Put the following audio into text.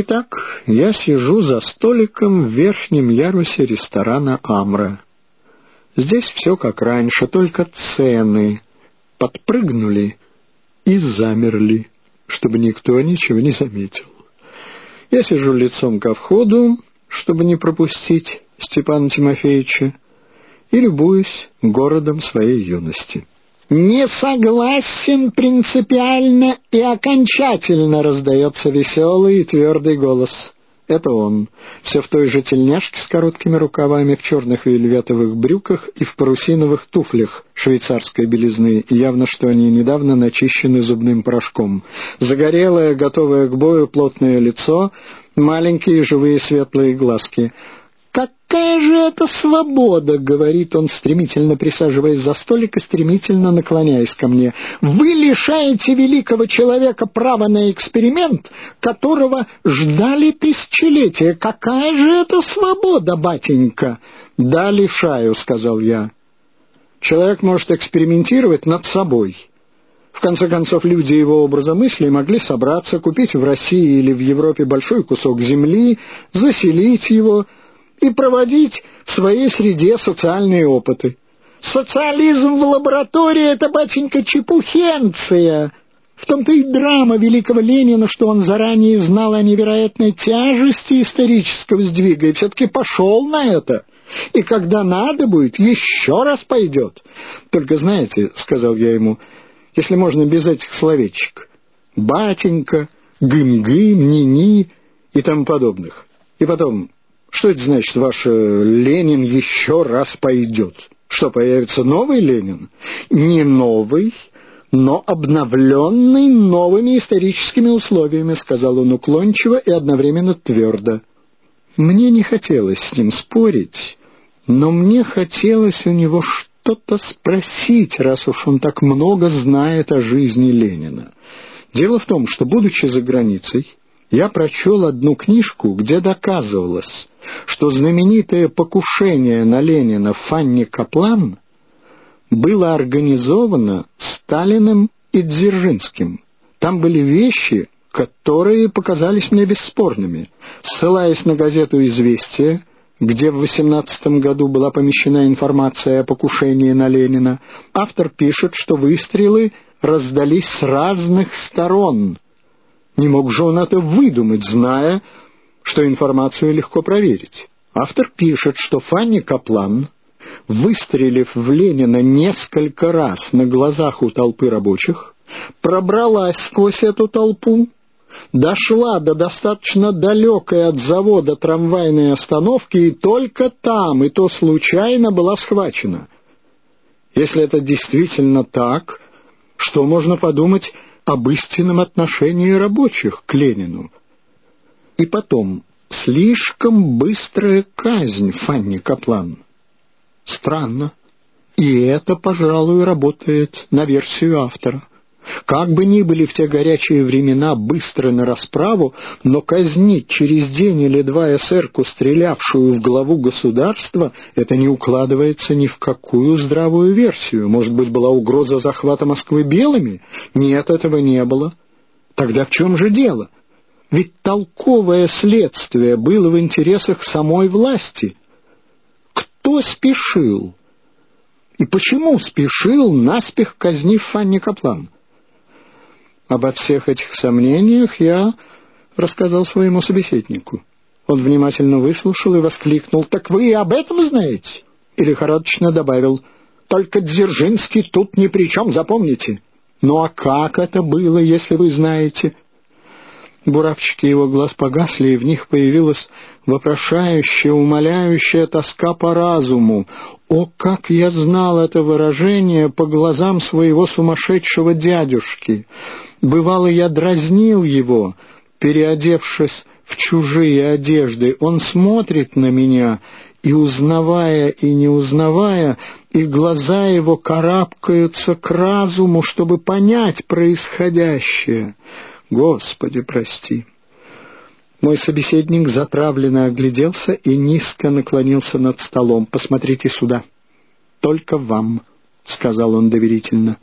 Итак, я сижу за столиком в верхнем ярусе ресторана «Амра». Здесь все как раньше, только цены подпрыгнули и замерли, чтобы никто ничего не заметил. Я сижу лицом ко входу, чтобы не пропустить Степана Тимофеевича, и любуюсь городом своей юности. «Не согласен принципиально и окончательно!» — раздается веселый и твердый голос. Это он, все в той же тельняшке с короткими рукавами, в черных вельветовых брюках и в парусиновых туфлях швейцарской белизны, явно что они недавно начищены зубным порошком. Загорелое, готовое к бою плотное лицо, маленькие живые светлые глазки — «Какая же это свобода!» — говорит он, стремительно присаживаясь за столик и стремительно наклоняясь ко мне. «Вы лишаете великого человека права на эксперимент, которого ждали тысячелетия. Какая же это свобода, батенька?» «Да, лишаю», — сказал я. «Человек может экспериментировать над собой». В конце концов, люди его образа мысли могли собраться, купить в России или в Европе большой кусок земли, заселить его — и проводить в своей среде социальные опыты. Социализм в лаборатории — это, батенька, чепухенция. В том-то и драма великого Ленина, что он заранее знал о невероятной тяжести исторического сдвига и все-таки пошел на это. И когда надо будет, еще раз пойдет. Только знаете, — сказал я ему, — если можно без этих словечек, батенька, гым-гым, ни-ни и тому подобных. И потом, что это значит, ваш э, Ленин еще раз пойдет? Что, появится новый Ленин? Не новый, но обновленный новыми историческими условиями, сказал он уклончиво и одновременно твердо. Мне не хотелось с ним спорить, но мне хотелось у него что-то спросить, раз уж он так много знает о жизни Ленина. Дело в том, что, будучи за границей, я прочел одну книжку, где доказывалось, что знаменитое покушение на Ленина Фанни Каплан было организовано Сталиным и Дзержинским. Там были вещи, которые показались мне бесспорными. Ссылаясь на газету «Известия», где в 18 году была помещена информация о покушении на Ленина, автор пишет, что выстрелы раздались с разных сторон. Не мог же он это выдумать, зная, что информацию легко проверить. Автор пишет, что Фанни Каплан, выстрелив в Ленина несколько раз на глазах у толпы рабочих, пробралась сквозь эту толпу, дошла до достаточно далекой от завода трамвайной остановки и только там, и то случайно, была схвачена. Если это действительно так, что можно подумать об истинном отношении рабочих к Ленину? И потом, слишком быстрая казнь Фанни Каплан. Странно. И это, пожалуй, работает на версию автора. Как бы ни были в те горячие времена быстры на расправу, но казнить через день или два эсерку, стрелявшую в главу государства, это не укладывается ни в какую здравую версию. Может быть, была угроза захвата Москвы белыми? Нет, этого не было. Тогда в чем же дело? Ведь толковое следствие было в интересах самой власти. Кто спешил? И почему спешил, наспех казнив Фанни Каплан? Обо всех этих сомнениях я рассказал своему собеседнику. Он внимательно выслушал и воскликнул. «Так вы и об этом знаете?» И лихорадочно добавил. «Только Дзержинский тут ни при чем, запомните». «Ну а как это было, если вы знаете?» Буравчики его глаз погасли, и в них появилась вопрошающая, умоляющая тоска по разуму. О, как я знал это выражение по глазам своего сумасшедшего дядюшки! Бывало, я дразнил его, переодевшись в чужие одежды. Он смотрит на меня, и, узнавая и не узнавая, и глаза его карабкаются к разуму, чтобы понять происходящее. Господи, прости. Мой собеседник затравленно огляделся и низко наклонился над столом. «Посмотрите сюда. Только вам», — сказал он доверительно.